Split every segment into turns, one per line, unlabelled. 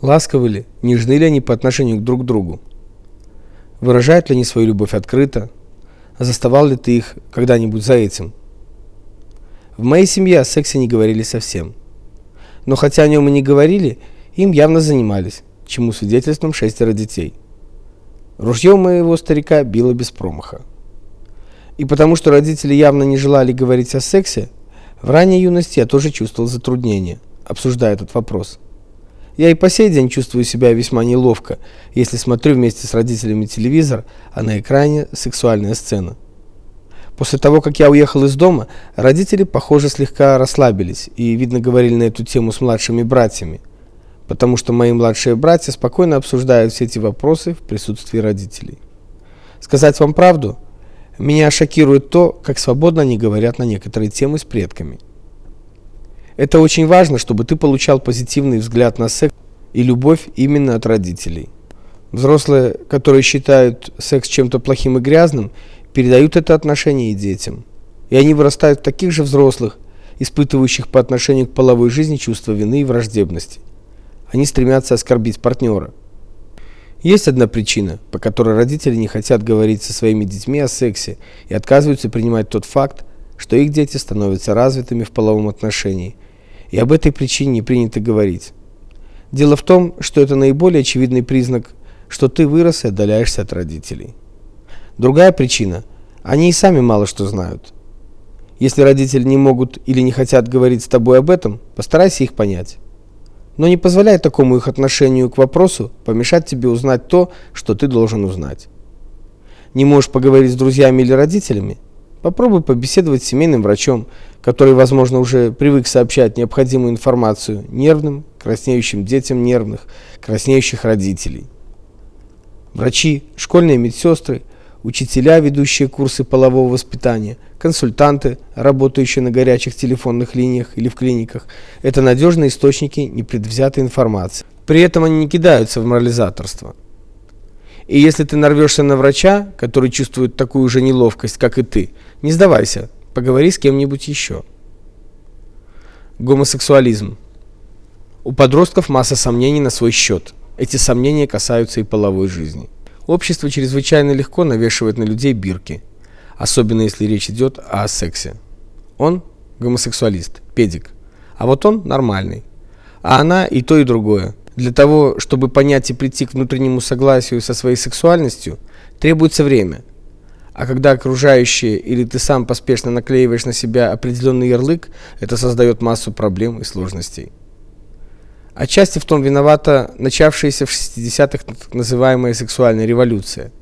Ласковы ли, нежны ли они по отношению друг к другу? Выражают ли они свою любовь открыто? Заставал ли ты их когда-нибудь за этим? В моей семье о сексе не говорили совсем. Но хотя о нем и не говорили, им явно занимались, чему свидетельством шестеро детей. Ружье моего старика било без промаха. И потому что родители явно не желали говорить о сексе, в ранней юности я тоже чувствовал затруднение, обсуждая этот вопрос. Я и по сей день чувствую себя весьма неловко, если смотрю вместе с родителями телевизор, а на экране сексуальная сцена. После того, как я уехал из дома, родители, похоже, слегка расслабились и, видно, говорили на эту тему с младшими братьями, потому что мои младшие братья спокойно обсуждают все эти вопросы в присутствии родителей. Сказать вам правду, меня шокирует то, как свободно они говорят на некоторые темы с предками. Это очень важно, чтобы ты получал позитивный взгляд на секс и любовь именно от родителей. Взрослые, которые считают секс чем-то плохим и грязным, передают это отношение и детям. И они вырастают в таких же взрослых, испытывающих по отношению к половой жизни чувство вины и враждебности. Они стремятся оскорбить партнера. Есть одна причина, по которой родители не хотят говорить со своими детьми о сексе и отказываются принимать тот факт, что их дети становятся развитыми в половом отношении – и об этой причине не принято говорить. Дело в том, что это наиболее очевидный признак, что ты вырос и отдаляешься от родителей. Другая причина они и сами мало что знают. Если родители не могут или не хотят говорить с тобой об этом, постарайся их понять. Но не позволяй такому их отношению к вопросу помешать тебе узнать то, что ты должен узнать. Не можешь поговорить с друзьями или родителями? Попробуй побеседовать с семейным врачом, который, возможно, уже привык сообщать необходимую информацию нервным, краснеющим детям нервных, краснеющих родителей. Врачи, школьные медсестры, учителя, ведущие курсы полового воспитания, консультанты, работающие на горячих телефонных линиях или в клиниках это надежные источники непредвзятой информации. При этом они не кидаются в морализаторство. И если ты нарвешься на врача, который чувствует такую же неловкость, как и ты, не сдавайся, поговори с кем-нибудь еще. Гомосексуализм. У подростков масса сомнений на свой счет. Эти сомнения касаются и половой жизни. Общество чрезвычайно легко навешивает на людей бирки, особенно если речь идет о сексе. Он гомосексуалист, педик, а вот он нормальный. А она и то, и другое. Для того, чтобы понять и прийти к внутреннему согласию со своей сексуальностью, требуется время. А когда окружающие или ты сам поспешно наклеиваешь на себя определенный ярлык, это создает массу проблем и сложностей. Отчасти в том виновата начавшаяся в 60-х так называемая сексуальная революция.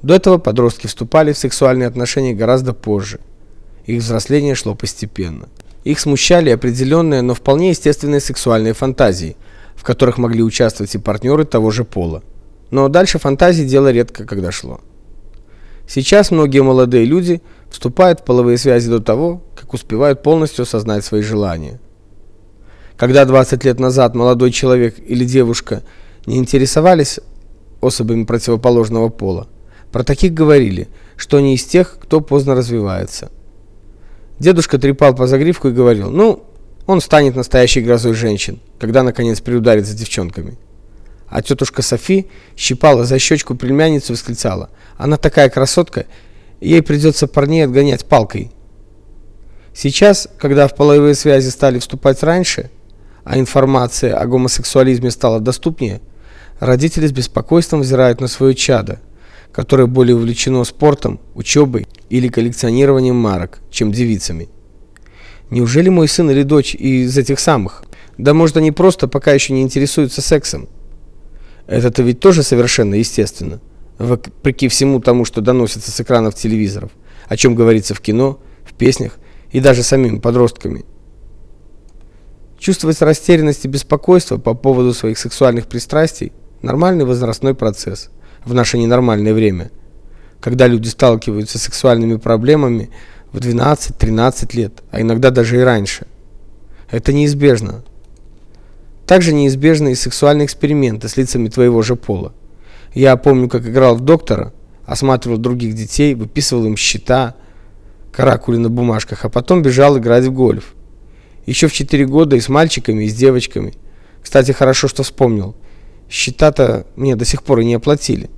До этого подростки вступали в сексуальные отношения гораздо позже. Их взросление шло постепенно. Их смущали определенные, но вполне естественные сексуальные фантазии, в которых могли участвовать и партнеры того же пола. Но дальше фантазии дело редко когда шло. Сейчас многие молодые люди вступают в половые связи до того, как успевают полностью осознать свои желания. Когда 20 лет назад молодой человек или девушка не интересовались особами противоположного пола, про таких говорили, что они из тех, кто поздно развивается. Дедушка трепал по загривку и говорил: "Ну, он станет настоящей грозой женщин, когда наконец приударит за девчонками". А тетушка Софи щипала за щечку племянницу и восклицала: "Она такая красотка, ей придется парней отгонять палкой". Сейчас, когда в половые связи стали вступать раньше, а информация о гомосексуализме стала доступнее, родители с беспокойством взирают на свое чадо, которое более увлечено спортом, учебой или коллекционированием марок, чем девицами. Неужели мой сын или дочь из этих самых? Да может они просто пока еще не интересуются сексом? Это-то ведь тоже совершенно естественно, вопреки всему тому, что доносится с экранов телевизоров, о чем говорится в кино, в песнях и даже самими подростками. Чувствовать растерянность и беспокойство по поводу своих сексуальных пристрастий нормальный возрастной процесс в наше ненормальное время, когда люди сталкиваются с сексуальными проблемами в 12-13 лет, а иногда даже и раньше. Это неизбежно. Также неизбежны и сексуальные эксперименты с лицами твоего же пола. Я помню, как играл в доктора, осматривал других детей, выписывал им счета, каракули на бумажках, а потом бежал играть в гольф. Еще в 4 года и с мальчиками, и с девочками. Кстати, хорошо, что вспомнил. Счета-то мне до сих пор и не оплатили.